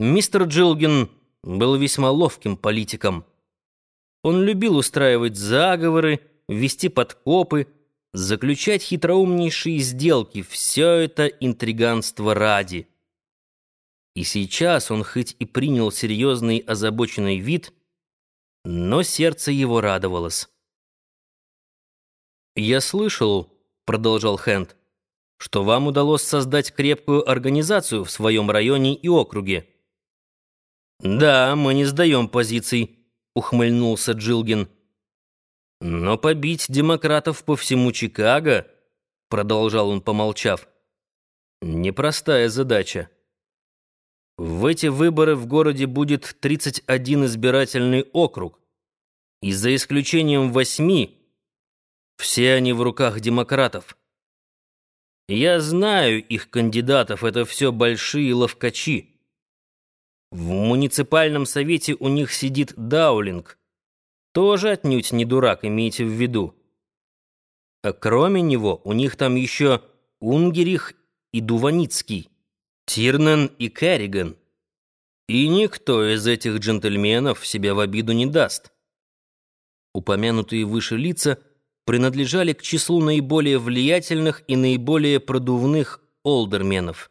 Мистер Джилгин был весьма ловким политиком. Он любил устраивать заговоры, вести подкопы, заключать хитроумнейшие сделки. Все это интриганство ради. И сейчас он хоть и принял серьезный озабоченный вид, но сердце его радовалось. «Я слышал», — продолжал Хэнд, «что вам удалось создать крепкую организацию в своем районе и округе». «Да, мы не сдаем позиций», — ухмыльнулся Джилгин. «Но побить демократов по всему Чикаго», — продолжал он, помолчав, — «непростая задача. В эти выборы в городе будет 31 избирательный округ, и за исключением восьми, все они в руках демократов. Я знаю их кандидатов, это все большие ловкачи». В муниципальном совете у них сидит Даулинг. Тоже отнюдь не дурак, имейте в виду. А кроме него, у них там еще Унгерих и Дуваницкий, Тирнен и Керриган. И никто из этих джентльменов себя в обиду не даст. Упомянутые выше лица принадлежали к числу наиболее влиятельных и наиболее продувных олдерменов.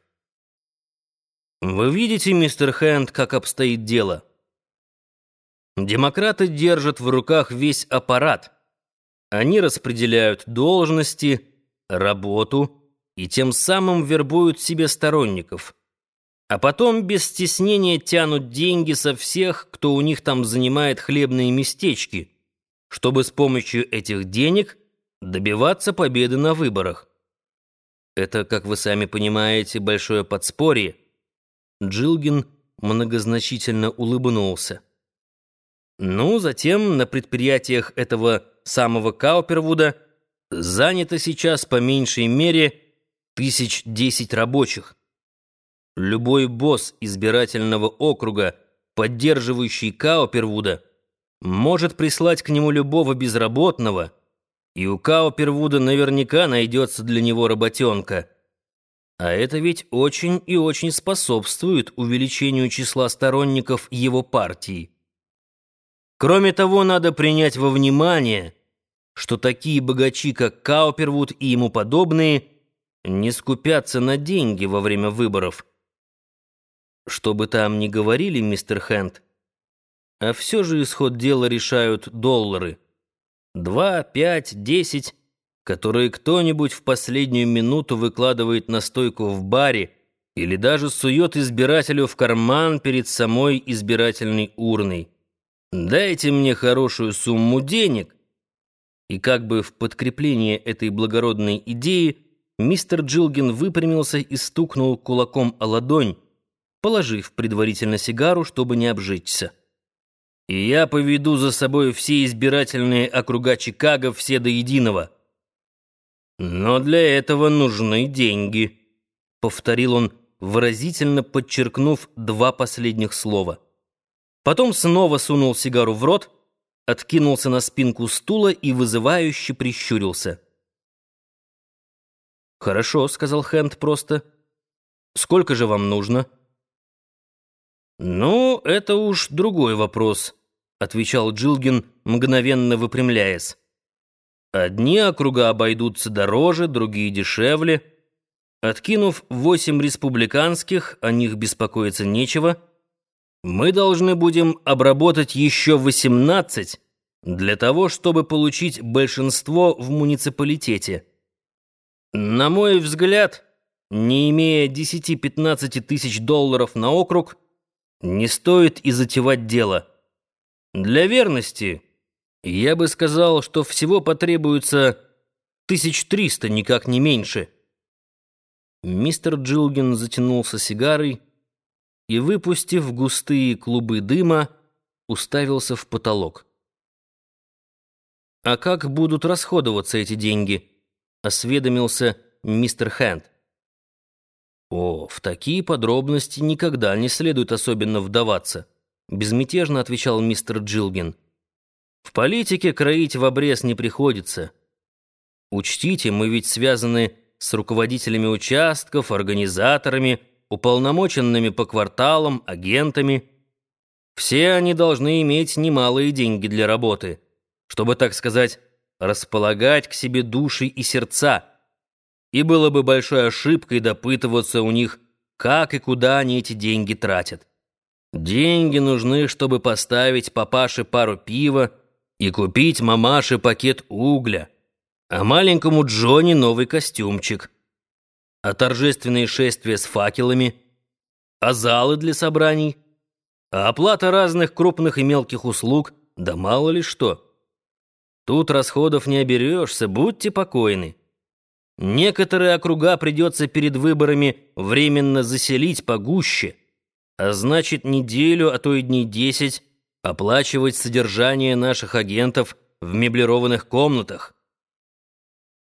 Вы видите, мистер Хэнд, как обстоит дело? Демократы держат в руках весь аппарат. Они распределяют должности, работу и тем самым вербуют себе сторонников. А потом без стеснения тянут деньги со всех, кто у них там занимает хлебные местечки, чтобы с помощью этих денег добиваться победы на выборах. Это, как вы сами понимаете, большое подспорье. Джилгин многозначительно улыбнулся. Ну, затем на предприятиях этого самого Каупервуда занято сейчас по меньшей мере тысяч десять рабочих. Любой босс избирательного округа, поддерживающий Каупервуда, может прислать к нему любого безработного, и у Каупервуда наверняка найдется для него работенка — а это ведь очень и очень способствует увеличению числа сторонников его партии. Кроме того, надо принять во внимание, что такие богачи, как Каупервуд и ему подобные, не скупятся на деньги во время выборов. Что бы там ни говорили, мистер Хэнд, а все же исход дела решают доллары. Два, пять, десять которые кто-нибудь в последнюю минуту выкладывает на стойку в баре или даже сует избирателю в карман перед самой избирательной урной. «Дайте мне хорошую сумму денег». И как бы в подкрепление этой благородной идеи мистер Джилгин выпрямился и стукнул кулаком о ладонь, положив предварительно сигару, чтобы не обжечься. «И я поведу за собой все избирательные округа Чикаго, все до единого». «Но для этого нужны деньги», — повторил он, выразительно подчеркнув два последних слова. Потом снова сунул сигару в рот, откинулся на спинку стула и вызывающе прищурился. «Хорошо», — сказал Хэнд просто. «Сколько же вам нужно?» «Ну, это уж другой вопрос», — отвечал Джилгин, мгновенно выпрямляясь. Одни округа обойдутся дороже, другие дешевле. Откинув восемь республиканских, о них беспокоиться нечего. Мы должны будем обработать еще восемнадцать для того, чтобы получить большинство в муниципалитете. На мой взгляд, не имея 10-15 тысяч долларов на округ, не стоит и затевать дело. Для верности я бы сказал, что всего потребуется тысяч триста, никак не меньше. Мистер Джилгин затянулся сигарой и, выпустив густые клубы дыма, уставился в потолок. «А как будут расходоваться эти деньги?» — осведомился мистер Хэнд. «О, в такие подробности никогда не следует особенно вдаваться», — безмятежно отвечал мистер Джилгин. В политике кроить в обрез не приходится. Учтите, мы ведь связаны с руководителями участков, организаторами, уполномоченными по кварталам, агентами. Все они должны иметь немалые деньги для работы, чтобы, так сказать, располагать к себе души и сердца. И было бы большой ошибкой допытываться у них, как и куда они эти деньги тратят. Деньги нужны, чтобы поставить папаше пару пива и купить мамаше пакет угля, а маленькому Джонни новый костюмчик, а торжественные шествия с факелами, а залы для собраний, а оплата разных крупных и мелких услуг, да мало ли что. Тут расходов не оберешься, будьте покойны. Некоторые округа придется перед выборами временно заселить погуще, а значит неделю, а то и дней десять оплачивать содержание наших агентов в меблированных комнатах.